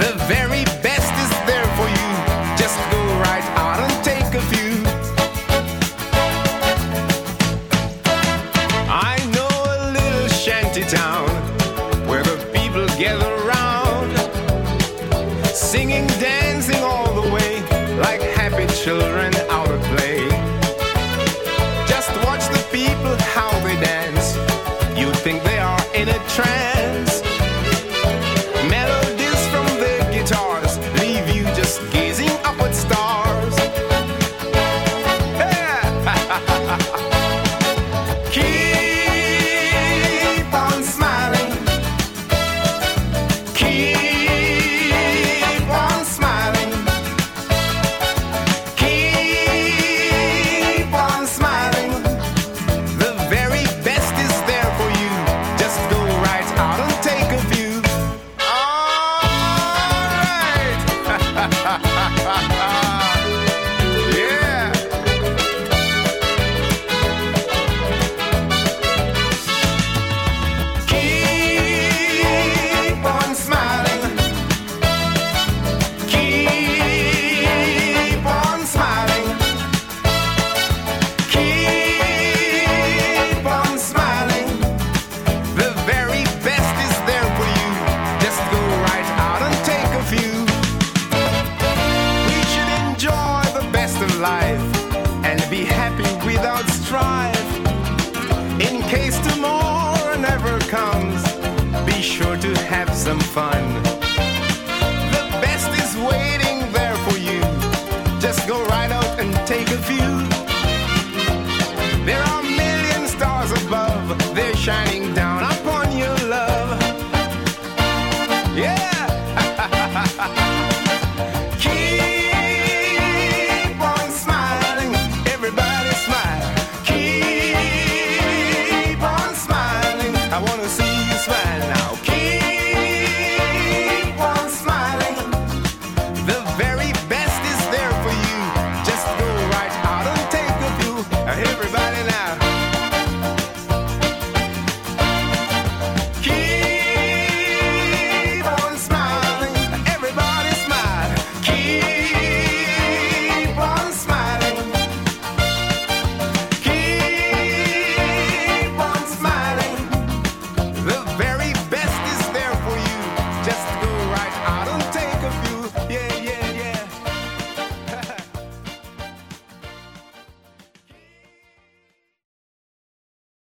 The very best is there for you. Just go right out and take a few. I know a little shanty town where the people gather round, singing, dancing all the way like happy children. Keep strive. In case tomorrow never comes, be sure to have some fun. The best is waiting there for you. Just go right out and take a view. There are million stars above, they're shining